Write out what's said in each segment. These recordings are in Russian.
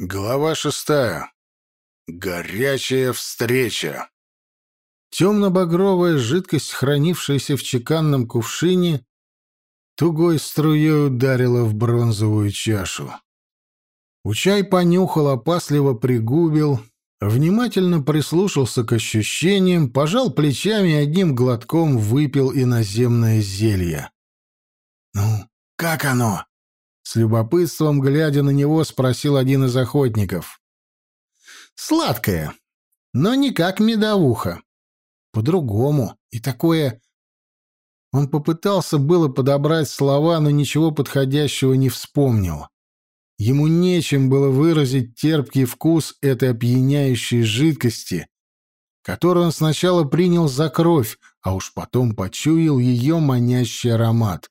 Глава шестая. Горячая встреча. Темно-багровая жидкость, хранившаяся в чеканном кувшине, тугой струей ударила в бронзовую чашу. Учай понюхал, опасливо пригубил, внимательно прислушался к ощущениям, пожал плечами и одним глотком выпил иноземное зелье. «Ну, как оно?» С любопытством, глядя на него, спросил один из охотников. «Сладкое, но не как медовуха. По-другому. И такое...» Он попытался было подобрать слова, но ничего подходящего не вспомнил. Ему нечем было выразить терпкий вкус этой опьяняющей жидкости, которую он сначала принял за кровь, а уж потом почуял ее манящий аромат.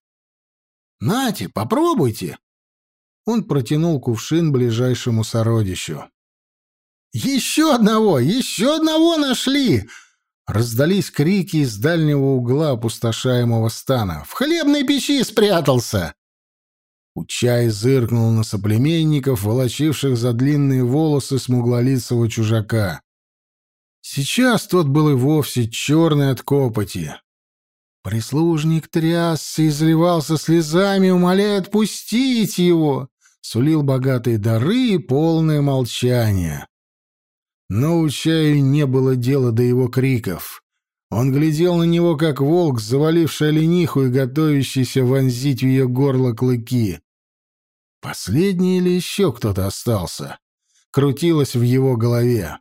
«Нате, попробуйте!» Он протянул кувшин ближайшему сородичу. «Еще одного! Еще одного нашли!» Раздались крики из дальнего угла опустошаемого стана. «В хлебной печи спрятался!» Учай зыркнул на соплеменников, волочивших за длинные волосы смуглолицего чужака. Сейчас тот был и вовсе черный от копоти. Прислужник трясся и заливался слезами, умоляя отпустить его сулил богатые дары и полное молчание. Но у чаю не было дела до его криков. Он глядел на него, как волк, заваливший олениху и готовящийся вонзить в ее горло клыки. Последний или еще кто-то остался? Крутилось в его голове.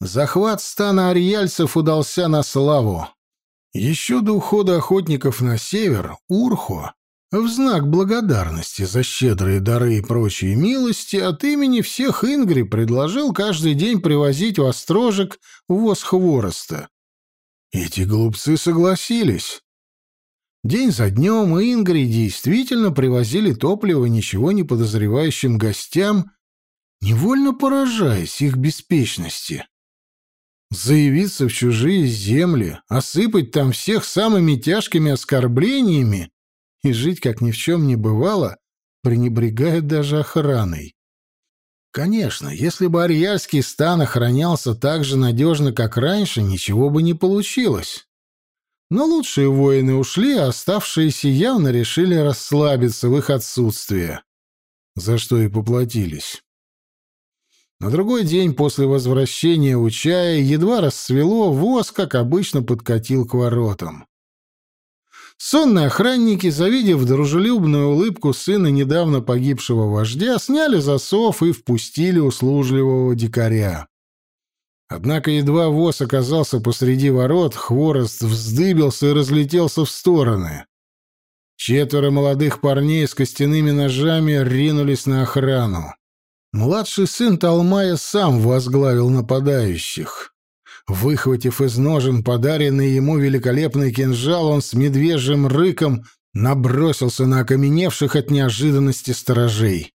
Захват стана ариальцев удался на славу. Еще до ухода охотников на север Урхо в знак благодарности за щедрые дары и прочие милости от имени всех Ингри предложил каждый день привозить в острожек воз хвороста. Эти глупцы согласились. День за днем Ингри действительно привозили топливо ничего не подозревающим гостям, невольно поражаясь их беспечности. Заявиться в чужие земли, осыпать там всех самыми тяжкими оскорблениями и жить, как ни в чем не бывало, пренебрегая даже охраной. Конечно, если бы Арьярский стан охранялся так же надежно, как раньше, ничего бы не получилось. Но лучшие воины ушли, а оставшиеся явно решили расслабиться в их отсутствие, за что и поплатились. На другой день после возвращения у чая едва расцвело, воз, как обычно, подкатил к воротам. Сонные охранники, завидев дружелюбную улыбку сына недавно погибшего вождя, сняли засов и впустили услужливого дикаря. Однако едва воз оказался посреди ворот, хворост вздыбился и разлетелся в стороны. Четверо молодых парней с костяными ножами ринулись на охрану. Младший сын Талмая сам возглавил нападающих. Выхватив из ножен подаренный ему великолепный кинжал, он с медвежьим рыком набросился на окаменевших от неожиданности сторожей.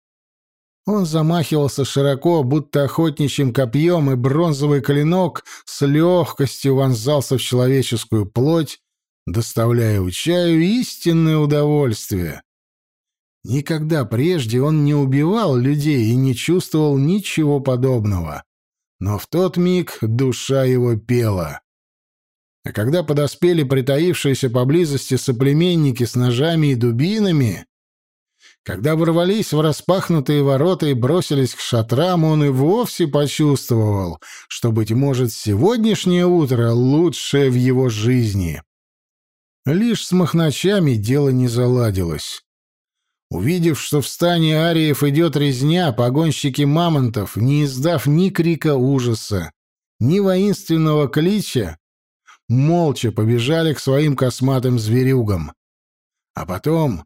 Он замахивался широко, будто охотничьим копьем, и бронзовый клинок с легкостью вонзался в человеческую плоть, доставляя Учаю истинное удовольствие. Никогда прежде он не убивал людей и не чувствовал ничего подобного но в тот миг душа его пела. А когда подоспели притаившиеся поблизости соплеменники с ножами и дубинами, когда ворвались в распахнутые ворота и бросились к шатрам, он и вовсе почувствовал, что, быть может, сегодняшнее утро лучшее в его жизни. Лишь с махначами дело не заладилось. Увидев, что в стане ариев идет резня, погонщики мамонтов, не издав ни крика ужаса, ни воинственного клича, молча побежали к своим косматым зверюгам. А потом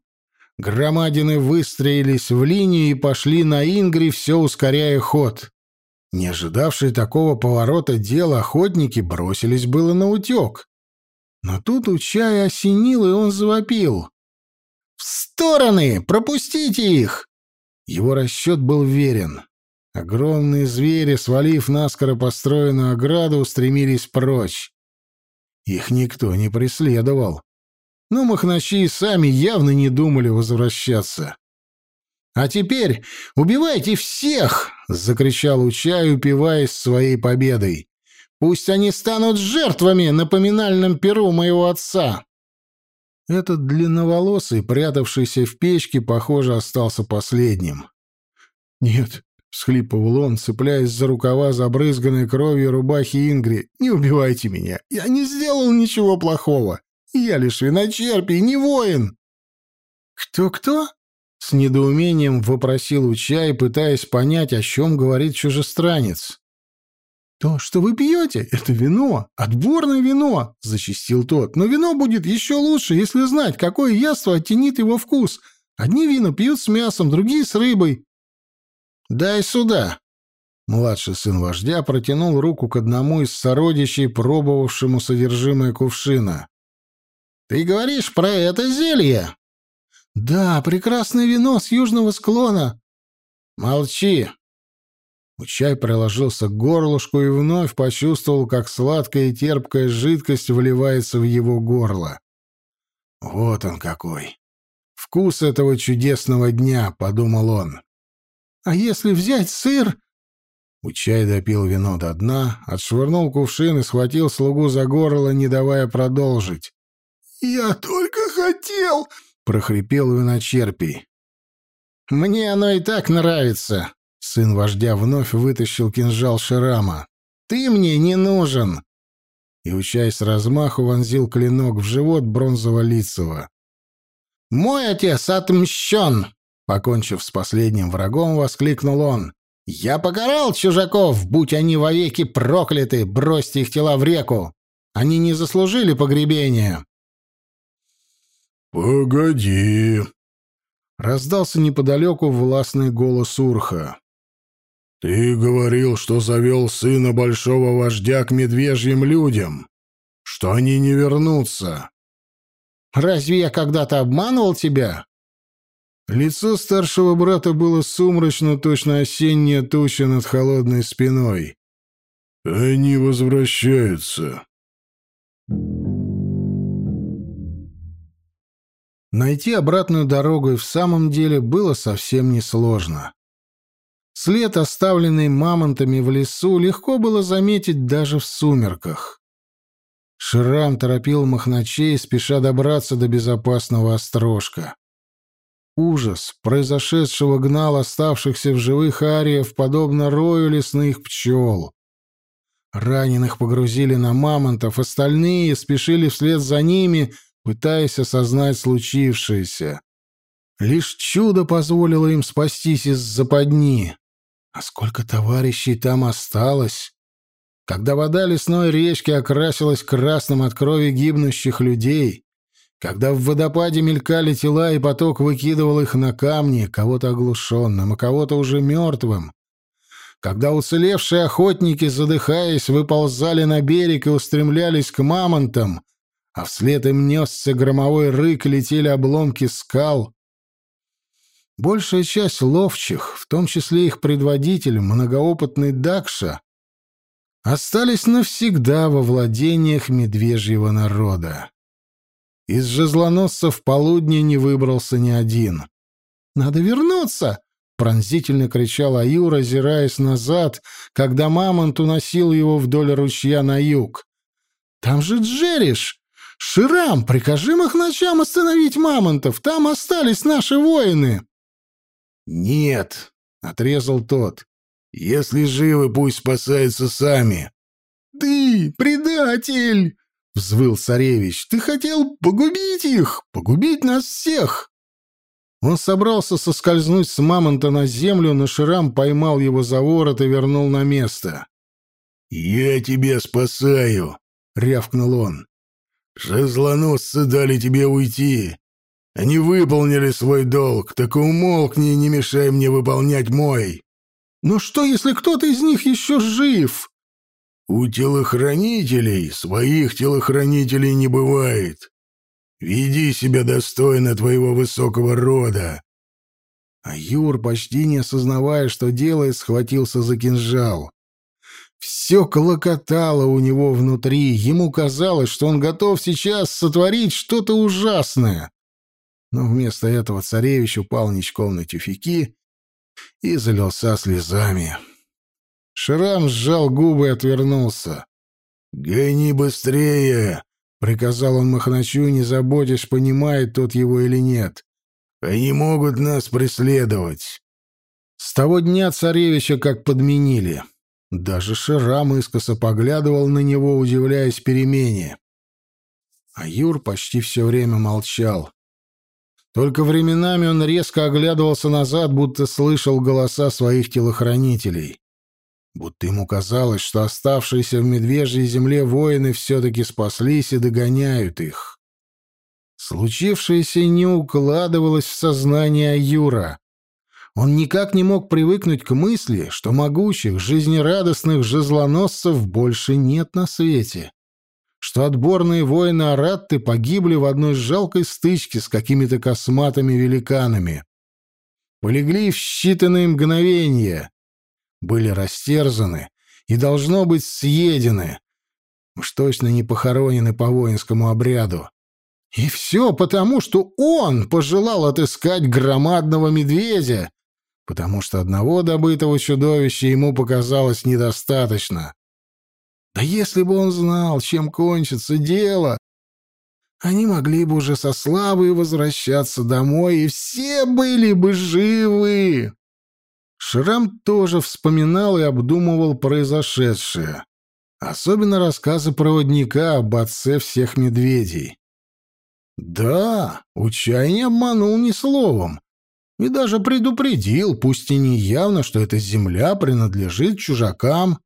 громадины выстроились в линию и пошли на Ингри, все ускоряя ход. Не ожидавшие такого поворота дел охотники бросились было на утек. Но тут у чая осенил, и он завопил. «В стороны! Пропустите их!» Его расчет был верен. Огромные звери, свалив наскоро построенную ограду, устремились прочь. Их никто не преследовал. Но махначи сами явно не думали возвращаться. А теперь убивайте всех!» — закричал Учай, упиваясь своей победой. «Пусть они станут жертвами на поминальном перу моего отца!» Этот длинноволосый, прятавшийся в печке, похоже, остался последним. «Нет», — всхлипывал он, цепляясь за рукава забрызганной кровью рубахи Ингри, — «не убивайте меня. Я не сделал ничего плохого. Я лишь виночерпий, не воин». «Кто-кто?» — с недоумением вопросил Учай, пытаясь понять, о чем говорит чужестранец. «То, что вы пьете, это вино, отборное вино», — зачистил тот. «Но вино будет еще лучше, если знать, какое яство оттенит его вкус. Одни вина пьют с мясом, другие — с рыбой». «Дай сюда!» Младший сын вождя протянул руку к одному из сородичей, пробовавшему содержимое кувшина. «Ты говоришь про это зелье?» «Да, прекрасное вино с южного склона». «Молчи!» Учай приложился к горлышку и вновь почувствовал, как сладкая и терпкая жидкость вливается в его горло. «Вот он какой! Вкус этого чудесного дня!» — подумал он. «А если взять сыр?» Учай допил вино до дна, отшвырнул кувшин и схватил слугу за горло, не давая продолжить. «Я только хотел!» — прохрипел виночерпий. «Мне оно и так нравится!» Сын вождя вновь вытащил кинжал Ширама. «Ты мне не нужен!» И, учась размаху, вонзил клинок в живот бронзово-лицего. «Мой отец отмщен!» Покончив с последним врагом, воскликнул он. «Я покарал чужаков, будь они вовеки прокляты! Бросьте их тела в реку! Они не заслужили погребения!» «Погоди!» — раздался неподалеку властный голос Урха. «Ты говорил, что завел сына большого вождя к медвежьим людям, что они не вернутся». «Разве я когда-то обманывал тебя?» Лицо старшего брата было сумрачно, точно осенняя туча над холодной спиной. «Они возвращаются». Найти обратную дорогу и в самом деле было совсем несложно. След, оставленный мамонтами в лесу, легко было заметить даже в сумерках. Шрам торопил махначей, спеша добраться до безопасного острожка. Ужас произошедшего гнал оставшихся в живых ариев, подобно рою лесных пчел. Раненых погрузили на мамонтов, остальные спешили вслед за ними, пытаясь осознать случившееся. Лишь чудо позволило им спастись из западни. А сколько товарищей там осталось? Когда вода лесной речки окрасилась красным от крови гибнущих людей, когда в водопаде мелькали тела и поток выкидывал их на камни, кого-то оглушенным, а кого-то уже мертвым, когда уцелевшие охотники, задыхаясь, выползали на берег и устремлялись к мамонтам, а вслед им несся громовой рык, летели обломки скал, Большая часть ловчих, в том числе их предводитель, многоопытный Дакша, остались навсегда во владениях медвежьего народа. Из жезлоносцев полудня не выбрался ни один. «Надо вернуться!» — пронзительно кричал Аюр, озираясь назад, когда мамонт уносил его вдоль ручья на юг. «Там же Джериш! Ширам, прикажи махначам остановить мамонтов! Там остались наши воины!» «Нет», — отрезал тот. «Если живы, пусть спасаются сами». «Ты предатель!» — взвыл царевич. «Ты хотел погубить их, погубить нас всех!» Он собрался соскользнуть с мамонта на землю, но Шрам поймал его за ворот и вернул на место. «Я тебя спасаю!» — рявкнул он. «Жезлоносцы дали тебе уйти. Они выполнили свой долг, так умолкни и не мешай мне выполнять мой. Но что, если кто-то из них еще жив? У телохранителей своих телохранителей не бывает. Веди себя достойно твоего высокого рода. А Юр, почти не осознавая, что делает, схватился за кинжал. Все колокотало у него внутри, ему казалось, что он готов сейчас сотворить что-то ужасное. Но вместо этого царевич упал ничком на тюфяки и залился слезами. Шрам сжал губы и отвернулся. «Гони быстрее!» — приказал он Махначу, не заботясь, понимает тот его или нет. «Они могут нас преследовать!» С того дня царевича как подменили. Даже Ширам искоса поглядывал на него, удивляясь перемене. А Юр почти все время молчал. Только временами он резко оглядывался назад, будто слышал голоса своих телохранителей. Будто ему казалось, что оставшиеся в медвежьей земле воины все-таки спаслись и догоняют их. Случившееся не укладывалось в сознание Юра. Он никак не мог привыкнуть к мысли, что могучих, жизнерадостных жезлоносцев больше нет на свете, что отборные воины Аратты погибли в одной жалкой стычке с какими-то косматыми великанами. Полегли в считанные мгновения, были растерзаны и, должно быть, съедены. Уж точно не похоронены по воинскому обряду. И все потому, что он пожелал отыскать громадного медведя, потому что одного добытого чудовища ему показалось недостаточно. Да если бы он знал, чем кончится дело, они могли бы уже со славой возвращаться домой, и все были бы живы. Шрам тоже вспоминал и обдумывал произошедшее. Особенно рассказы проводника об отце всех медведей. Да, Учай не обманул ни словом. И даже предупредил, пусть и не явно, что эта земля принадлежит чужакам.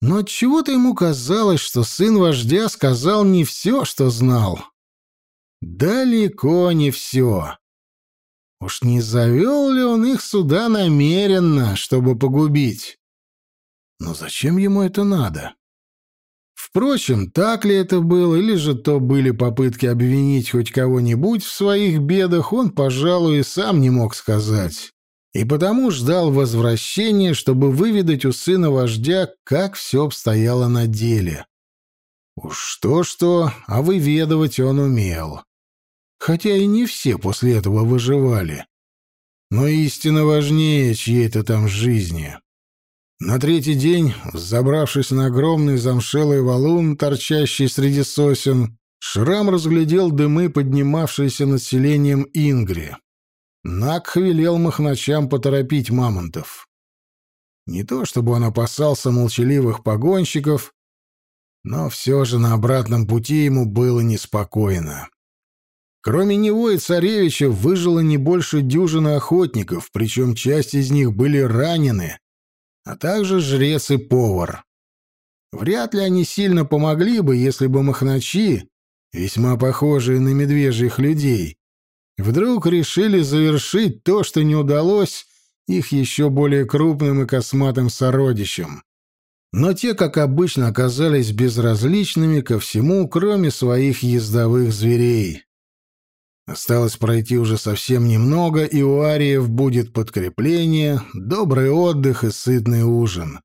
Но отчего-то ему казалось, что сын вождя сказал не все, что знал. Далеко не все. Уж не завел ли он их сюда намеренно, чтобы погубить? Но зачем ему это надо? Впрочем, так ли это было, или же то были попытки обвинить хоть кого-нибудь в своих бедах, он, пожалуй, и сам не мог сказать. И потому ждал возвращения, чтобы выведать у сына вождя, как все обстояло на деле. Уж что-что, а выведывать он умел хотя и не все после этого выживали. Но истина важнее чьей-то там жизни. На третий день, забравшись на огромный замшелый валун, торчащий среди сосен, Шрам разглядел дымы, поднимавшиеся над селением Ингри. Нак велел махначам поторопить мамонтов. Не то чтобы он опасался молчаливых погонщиков, но все же на обратном пути ему было неспокойно. Кроме него и царевича выжило не больше дюжины охотников, причем часть из них были ранены, а также жрец и повар. Вряд ли они сильно помогли бы, если бы махначи, весьма похожие на медвежьих людей, вдруг решили завершить то, что не удалось их еще более крупным и косматым сородичам. Но те, как обычно, оказались безразличными ко всему, кроме своих ездовых зверей. Осталось пройти уже совсем немного, и у ариев будет подкрепление, добрый отдых и сытный ужин.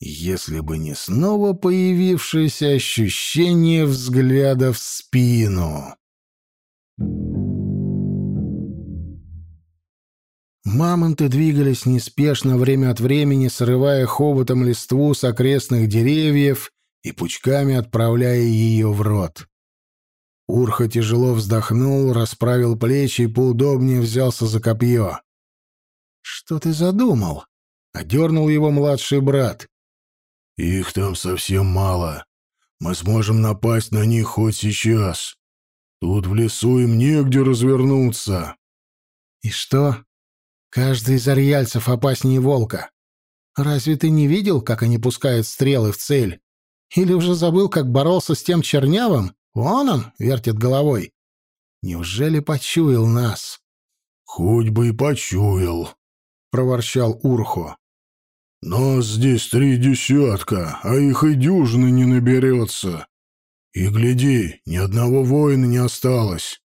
Если бы не снова появившееся ощущение взгляда в спину. Мамонты двигались неспешно время от времени, срывая хоботом листву с окрестных деревьев и пучками отправляя ее в рот. Урха тяжело вздохнул, расправил плечи и поудобнее взялся за копье. «Что ты задумал?» — одернул его младший брат. «Их там совсем мало. Мы сможем напасть на них хоть сейчас. Тут в лесу им негде развернуться». «И что? Каждый из арьяльцев опаснее волка. Разве ты не видел, как они пускают стрелы в цель? Или уже забыл, как боролся с тем чернявым?» Вон он вертит головой. Неужели почуял нас? Хоть бы и почуял, проворчал Урхо. Нас здесь три десятка, а их и дюжины не наберется. И гляди, ни одного воина не осталось.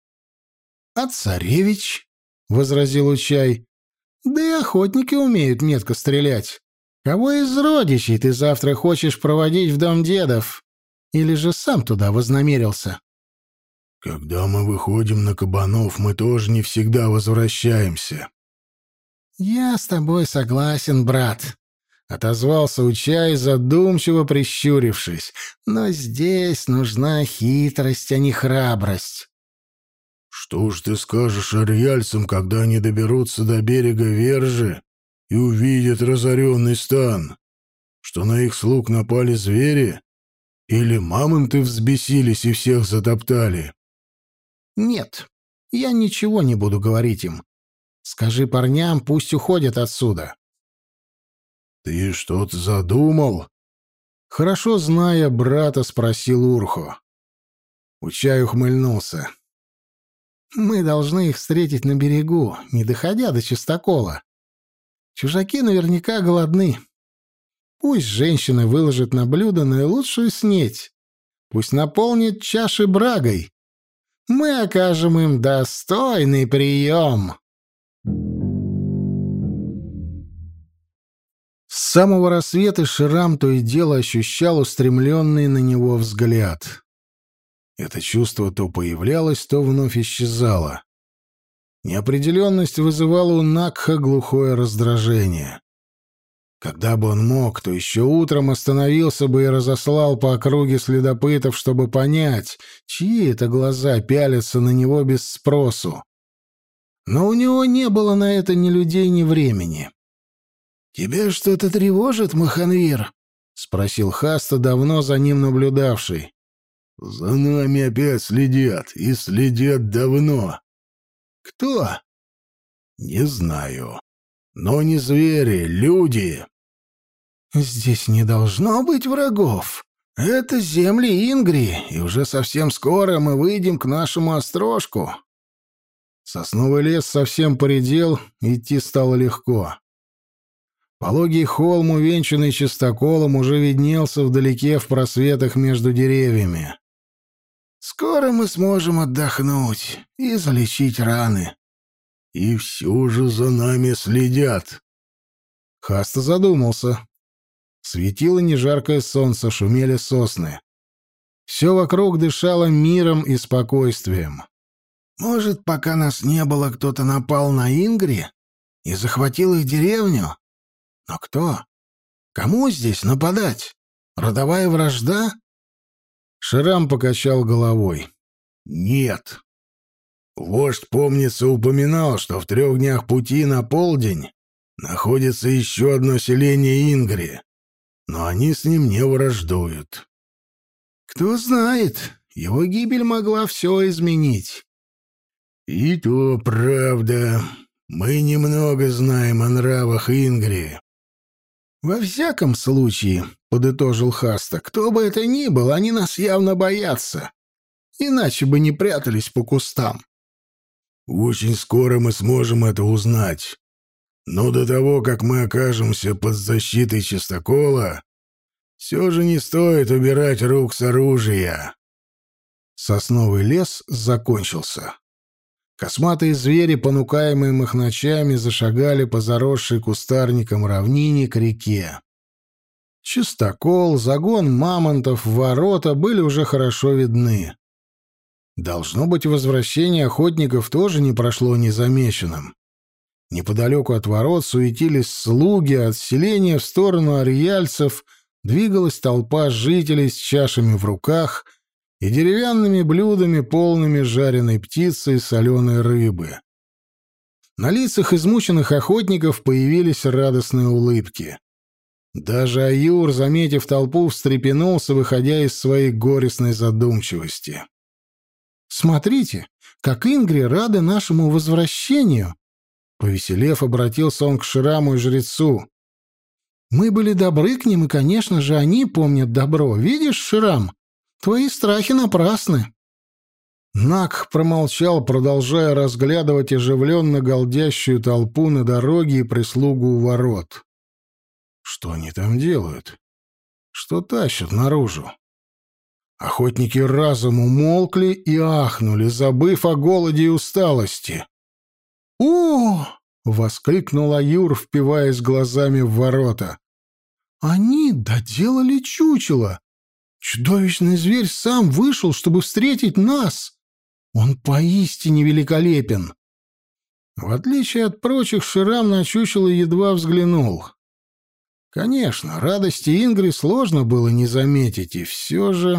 — А царевич? — возразил Учай. — Да и охотники умеют метко стрелять. Кого из родичей ты завтра хочешь проводить в дом дедов? Или же сам туда вознамерился? Когда мы выходим на кабанов, мы тоже не всегда возвращаемся. Я с тобой согласен, брат, отозвался Учай, задумчиво прищурившись. Но здесь нужна хитрость, а не храбрость. Что ж ты скажешь ариальцам, когда они доберутся до берега Вержи и увидят разоренный стан? Что на их слуг напали звери? Или мамонты взбесились и всех затоптали? Нет, я ничего не буду говорить им. Скажи парням, пусть уходят отсюда. Ты что-то задумал? Хорошо зная брата, спросил Урхо. Учай ухмыльнулся. Мы должны их встретить на берегу, не доходя до чистокола. Чужаки наверняка голодны. Пусть женщина выложит на блюдо наилучшую снеть. Пусть наполнит чаши брагой. Мы окажем им достойный прием. С самого рассвета Ширам то и дело ощущал устремленный на него взгляд. Это чувство то появлялось, то вновь исчезало. Неопределенность вызывала у Накха глухое раздражение. Когда бы он мог, то еще утром остановился бы и разослал по округе следопытов, чтобы понять, чьи это глаза пялятся на него без спросу. Но у него не было на это ни людей, ни времени. «Тебя что-то тревожит, Маханвир?» — спросил Хаста, давно за ним наблюдавший. «За нами опять следят, и следят давно». «Кто?» «Не знаю. Но не звери, люди». «Здесь не должно быть врагов. Это земли Ингри, и уже совсем скоро мы выйдем к нашему острожку». Сосновый лес совсем поредел, идти стало легко. Пологий холм, увенчанный чистоколом, уже виднелся вдалеке в просветах между деревьями. «Скоро мы сможем отдохнуть и залечить раны». «И все же за нами следят». Хаста задумался. Светило нежаркое солнце, шумели сосны. Все вокруг дышало миром и спокойствием. «Может, пока нас не было, кто-то напал на Ингри и захватил их деревню?» Но кто? Кому здесь нападать? Родовая вражда? Шрам покачал головой. Нет. Вождь, помнится, упоминал, что в трех днях пути на полдень находится еще одно селение Ингри, но они с ним не враждуют. Кто знает, его гибель могла все изменить. И то правда. Мы немного знаем о нравах Ингри. «Во всяком случае», — подытожил Хаста, — «кто бы это ни был, они нас явно боятся. Иначе бы не прятались по кустам». «Очень скоро мы сможем это узнать. Но до того, как мы окажемся под защитой чистокола, все же не стоит убирать рук с оружия». Сосновый лес закончился. Косматые звери, понукаемые махначами, зашагали по заросшей кустарником равнине к реке. Чистокол, загон мамонтов, ворота были уже хорошо видны. Должно быть, возвращение охотников тоже не прошло незамеченным. Неподалеку от ворот суетились слуги, а от селения в сторону ариальцев двигалась толпа жителей с чашами в руках — и деревянными блюдами, полными жареной птицы и соленой рыбы. На лицах измученных охотников появились радостные улыбки. Даже Аюр, заметив толпу, встрепенулся, выходя из своей горестной задумчивости. «Смотрите, как Ингри рады нашему возвращению!» Повеселев, обратился он к Шраму и жрецу. «Мы были добры к ним, и, конечно же, они помнят добро. Видишь, Шрам, Твои страхи напрасны. Нак промолчал, продолжая разглядывать оживленно голдящую толпу на дороге и прислугу у ворот. Что они там делают? Что тащат наружу? Охотники разом умолкли и ахнули, забыв о голоде и усталости. «О!» — воскликнула Юр, впиваясь глазами в ворота. «Они доделали чучело! Чудовищный зверь сам вышел, чтобы встретить нас. Он поистине великолепен. В отличие от прочих, Ширам на чучело едва взглянул. Конечно, радости Ингри сложно было не заметить, и все же...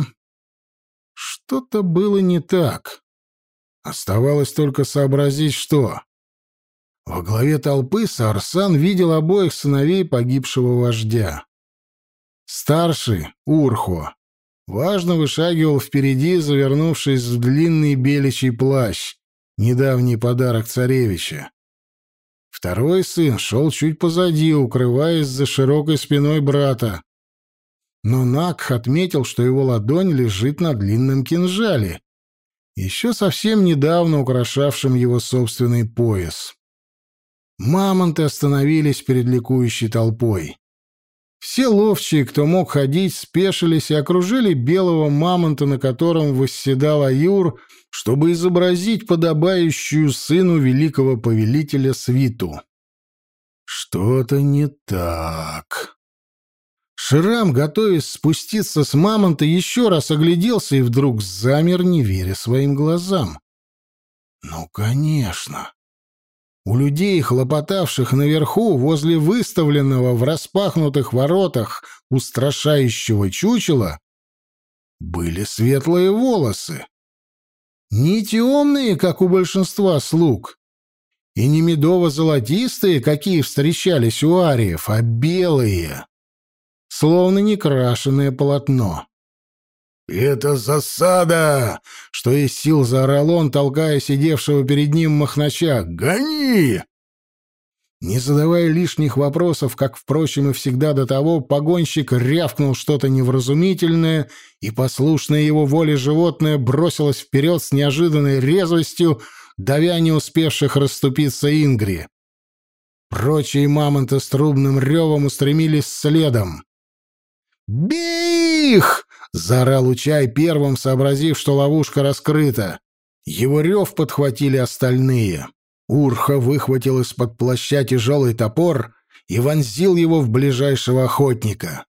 Что-то было не так. Оставалось только сообразить, что... Во главе толпы Сарсан видел обоих сыновей погибшего вождя. Старший, Урхо, важно вышагивал впереди, завернувшись в длинный беличий плащ, недавний подарок царевича. Второй сын шел чуть позади, укрываясь за широкой спиной брата. Но Накх отметил, что его ладонь лежит на длинном кинжале, еще совсем недавно украшавшем его собственный пояс. Мамонты остановились перед ликующей толпой. Все ловчие, кто мог ходить, спешились и окружили белого мамонта, на котором восседал Аюр, чтобы изобразить подобающую сыну великого повелителя свиту. Что-то не так. Шрам, готовясь спуститься с мамонта, еще раз огляделся и вдруг замер, не веря своим глазам. Ну, конечно. У людей, хлопотавших наверху, возле выставленного в распахнутых воротах устрашающего чучела, были светлые волосы. Не темные, как у большинства слуг, и не медово-золотистые, какие встречались у ариев, а белые, словно некрашенное полотно. «Это засада!» — что из сил заорал он, толкая сидевшего перед ним махнача. «Гони!» Не задавая лишних вопросов, как, впрочем, и всегда до того, погонщик рявкнул что-то невразумительное, и послушное его воле животное бросилось вперед с неожиданной резвостью, давя не успевших расступиться Ингри. Прочие мамонты с трубным ревом устремились следом. «Бей их!» — заорал Учай, первым сообразив, что ловушка раскрыта. Его рев подхватили остальные. Урха выхватил из-под плаща тяжелый топор и вонзил его в ближайшего охотника.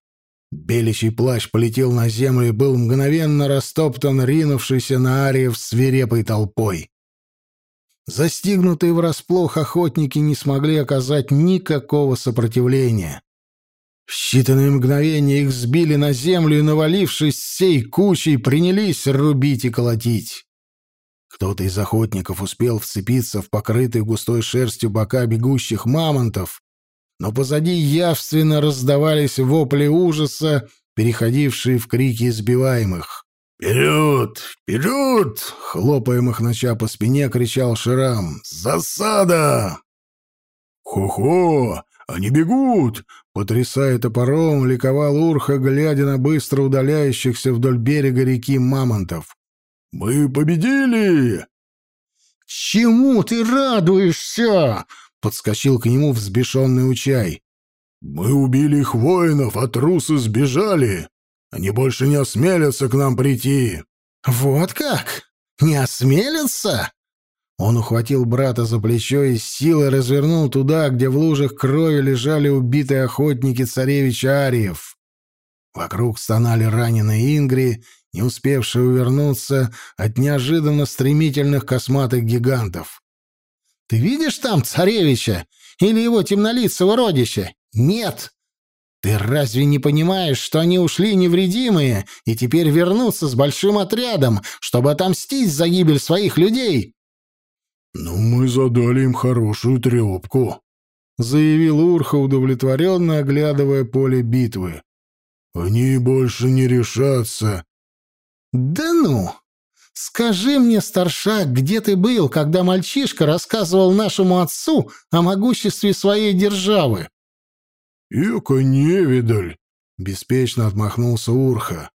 Беличий плащ полетел на землю и был мгновенно растоптан ринувшийся на ариев свирепой толпой. Застигнутые врасплох охотники не смогли оказать никакого сопротивления. В считанные мгновения их сбили на землю и, навалившись всей кучей, принялись рубить и колотить. Кто-то из охотников успел вцепиться в покрытые густой шерстью бока бегущих мамонтов, но позади явственно раздавались вопли ужаса, переходившие в крики избиваемых. «Вперед! Вперед!» — хлопая махнача по спине, кричал Ширам. «Засада!» «Хо-хо! Они бегут!» Потрясая топором, ликовал Урха, глядя на быстро удаляющихся вдоль берега реки мамонтов. «Мы победили!» «Чему ты радуешься?» — подскочил к нему взбешенный Учай. «Мы убили их воинов, а трусы сбежали. Они больше не осмелятся к нам прийти». «Вот как? Не осмелятся?» Он ухватил брата за плечо и с силой развернул туда, где в лужах крови лежали убитые охотники царевича Ариев. Вокруг стонали раненые Ингри, не успевшие увернуться от неожиданно стремительных косматых гигантов. «Ты видишь там царевича? Или его темнолицего родища? Нет!» «Ты разве не понимаешь, что они ушли невредимые и теперь вернутся с большим отрядом, чтобы отомстить за гибель своих людей?» «Ну, мы задали им хорошую трепку», — заявил Урха, удовлетворенно оглядывая поле битвы. «Они больше не решатся». «Да ну! Скажи мне, старшак, где ты был, когда мальчишка рассказывал нашему отцу о могуществе своей державы?» «Эко невидаль», — беспечно отмахнулся Урха.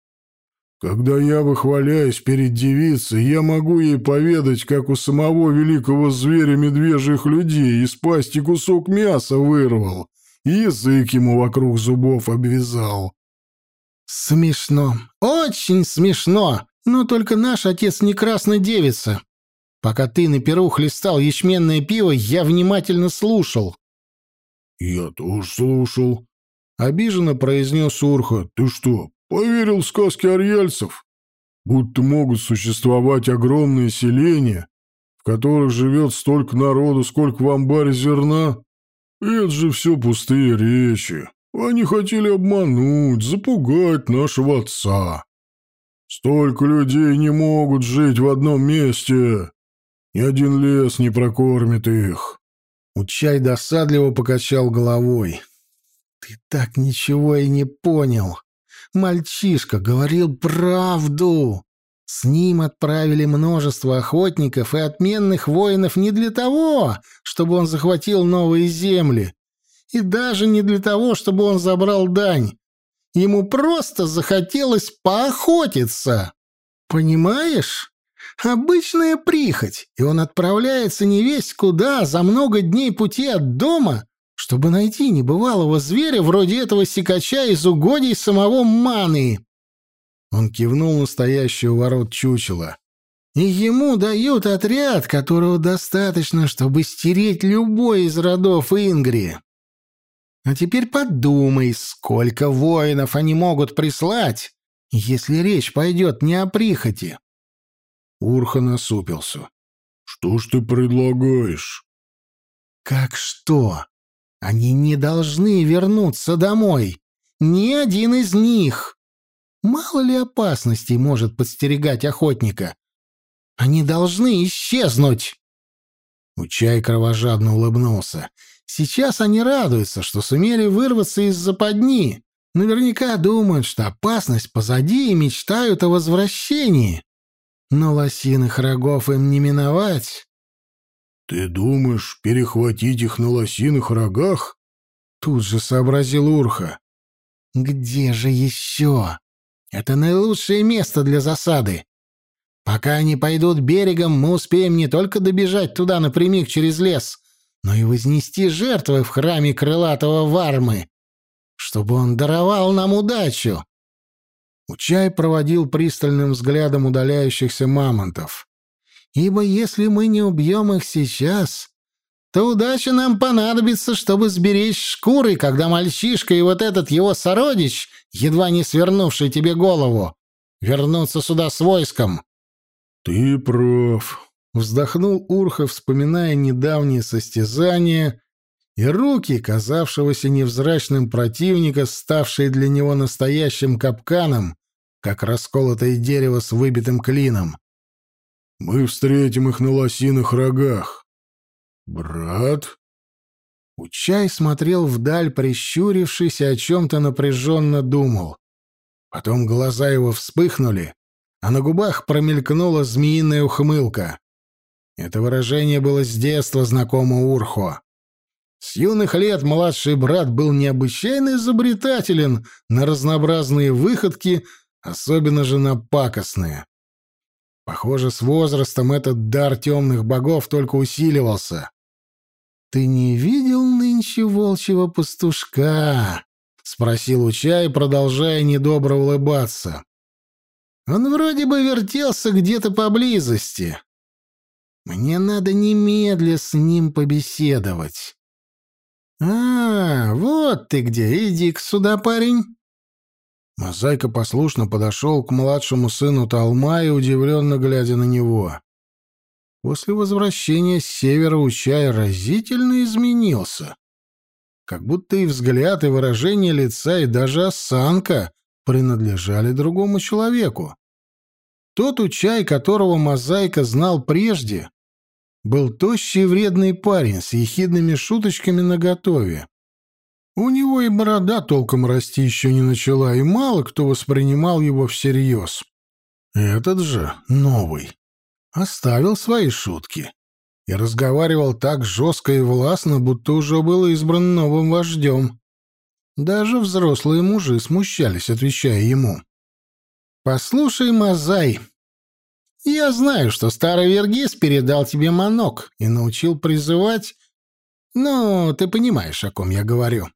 Когда я выхваляюсь перед девицей, я могу ей поведать, как у самого великого зверя медвежьих людей из пасти кусок мяса вырвал и язык ему вокруг зубов обвязал. Смешно, очень смешно, но только наш отец не красная девица. Пока ты на перу хлестал ячменное пиво, я внимательно слушал. Я тоже слушал. Обиженно произнес Урха. Ты что, Поверил в сказки арьяльцев. будто могут существовать огромные селения, в которых живет столько народу, сколько в амбаре зерна. Это же все пустые речи. Они хотели обмануть, запугать нашего отца. Столько людей не могут жить в одном месте. Ни один лес не прокормит их. Учай досадливо покачал головой. Ты так ничего и не понял. Мальчишка говорил правду. С ним отправили множество охотников и отменных воинов не для того, чтобы он захватил новые земли, и даже не для того, чтобы он забрал дань. Ему просто захотелось поохотиться. Понимаешь? Обычная прихоть, и он отправляется не весь куда, за много дней пути от дома, чтобы найти небывалого зверя вроде этого сикача из угодий самого Маны. Он кивнул настоящую ворот чучела. И ему дают отряд, которого достаточно, чтобы стереть любой из родов Ингри. А теперь подумай, сколько воинов они могут прислать, если речь пойдет не о прихоти. Урха насупился. «Что ж ты предлагаешь?» «Как что? Они не должны вернуться домой. Ни один из них. Мало ли опасностей может подстерегать охотника. Они должны исчезнуть. Учай кровожадно улыбнулся. Сейчас они радуются, что сумели вырваться из западни. Наверняка думают, что опасность позади и мечтают о возвращении. Но лосиных рогов им не миновать. «Ты думаешь перехватить их на лосиных рогах?» Тут же сообразил Урха. «Где же еще?» Это наилучшее место для засады. Пока они пойдут берегом, мы успеем не только добежать туда напрямик через лес, но и вознести жертвы в храме крылатого Вармы, чтобы он даровал нам удачу. Учай проводил пристальным взглядом удаляющихся мамонтов. Ибо если мы не убьем их сейчас, то удача нам понадобится, чтобы сберечь шкуры, когда мальчишка и вот этот его сородич, едва не свернувший тебе голову, вернутся сюда с войском». «Ты прав», — вздохнул Урха, вспоминая недавние состязания и руки, казавшегося невзрачным противника, ставшие для него настоящим капканом, как расколотое дерево с выбитым клином. «Мы встретим их на лосиных рогах. «Брат?» Учай смотрел вдаль, прищурившись, и о чем-то напряженно думал. Потом глаза его вспыхнули, а на губах промелькнула змеиная ухмылка. Это выражение было с детства знакомо Урхо. С юных лет младший брат был необычайно изобретателен на разнообразные выходки, особенно же на пакостные. Похоже, с возрастом этот дар темных богов только усиливался. «Ты не видел нынче волчьего пастушка?» — спросил Учай, продолжая недобро улыбаться. «Он вроде бы вертелся где-то поблизости. Мне надо немедля с ним побеседовать». «А, вот ты где! Иди-ка сюда, парень!» Мозаика послушно подошел к младшему сыну Талмая, удивленно глядя на него. После возвращения с севера Учай разительно изменился. Как будто и взгляд, и выражение лица, и даже осанка принадлежали другому человеку. Тот Учай, которого Мозаика знал прежде, был тощий и вредный парень с ехидными шуточками наготове. У него и борода толком расти еще не начала, и мало кто воспринимал его всерьез. Этот же, новый, оставил свои шутки и разговаривал так жестко и властно, будто уже был избран новым вождем. Даже взрослые мужи смущались, отвечая ему. «Послушай, Мазай, я знаю, что старый Вергис передал тебе манок и научил призывать... Ну, ты понимаешь, о ком я говорю.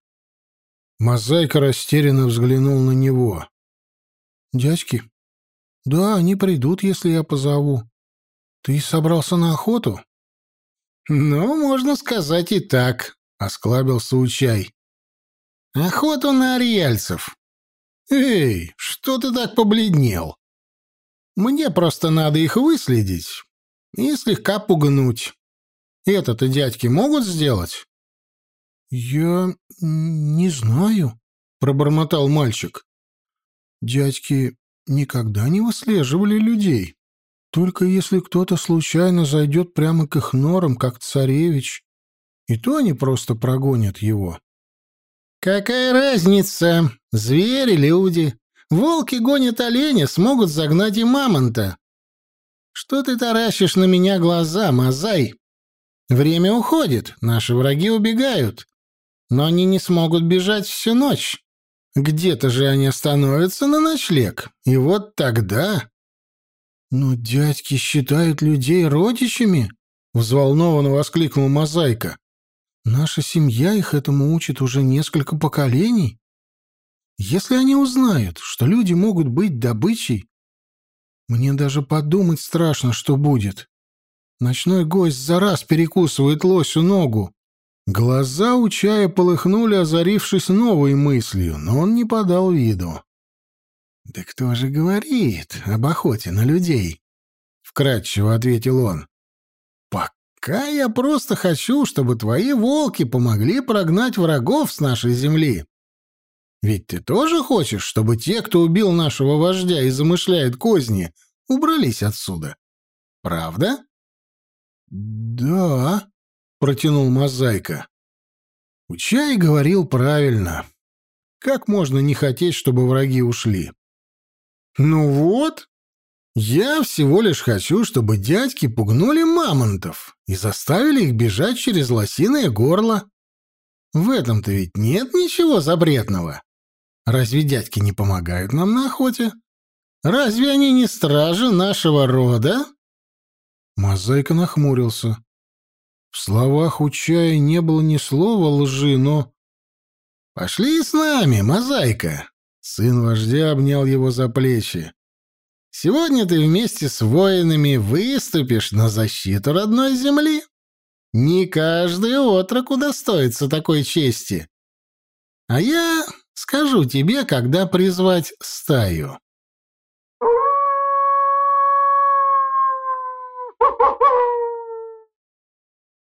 Мозаика растерянно взглянул на него. «Дядьки? Да, они придут, если я позову. Ты собрался на охоту?» «Ну, можно сказать и так», — осклабился Учай. «Охоту на ариальцев. Эй, что ты так побледнел?» Мне просто надо их выследить и слегка пугнуть. Это-то дядьки могут сделать?» «Я не знаю», — пробормотал мальчик. «Дядьки никогда не выслеживали людей. Только если кто-то случайно зайдет прямо к их норам, как царевич, и то они просто прогонят его». «Какая разница? Звери, люди. Волки гонят оленя, смогут загнать и мамонта. Что ты таращишь на меня глаза, Мазай? Время уходит, наши враги убегают. Но они не смогут бежать всю ночь. Где-то же они остановятся на ночлег. И вот тогда... «Но дядьки считают людей родичами?» — взволнованно воскликнул Мозаика. «Наша семья их этому учит уже несколько поколений. Если они узнают, что люди могут быть добычей, мне даже подумать страшно, что будет. Ночной гость за раз перекусывает лосю ногу. Глаза у чая полыхнули, озарившись новой мыслью, но он не подал виду. «Да кто же говорит об охоте на людей?» — вкратчиво ответил он. «Пока я просто хочу, чтобы твои волки помогли прогнать врагов с нашей земли. Ведь ты тоже хочешь, чтобы те, кто убил нашего вождя и замышляет козни, убрались отсюда? Правда?» «Да», — протянул Мозаика. Учай говорил правильно. Как можно не хотеть, чтобы враги ушли? Ну вот, я всего лишь хочу, чтобы дядьки пугнули мамонтов и заставили их бежать через лосиное горло. В этом-то ведь нет ничего запретного. Разве дядьки не помогают нам на охоте? Разве они не стражи нашего рода? Мозаика нахмурился. В словах у чая не было ни слова лжи, но... «Пошли с нами, мозаика!» Сын вождя обнял его за плечи. «Сегодня ты вместе с воинами выступишь на защиту родной земли. Не каждый отрок удостоится такой чести. А я скажу тебе, когда призвать стаю».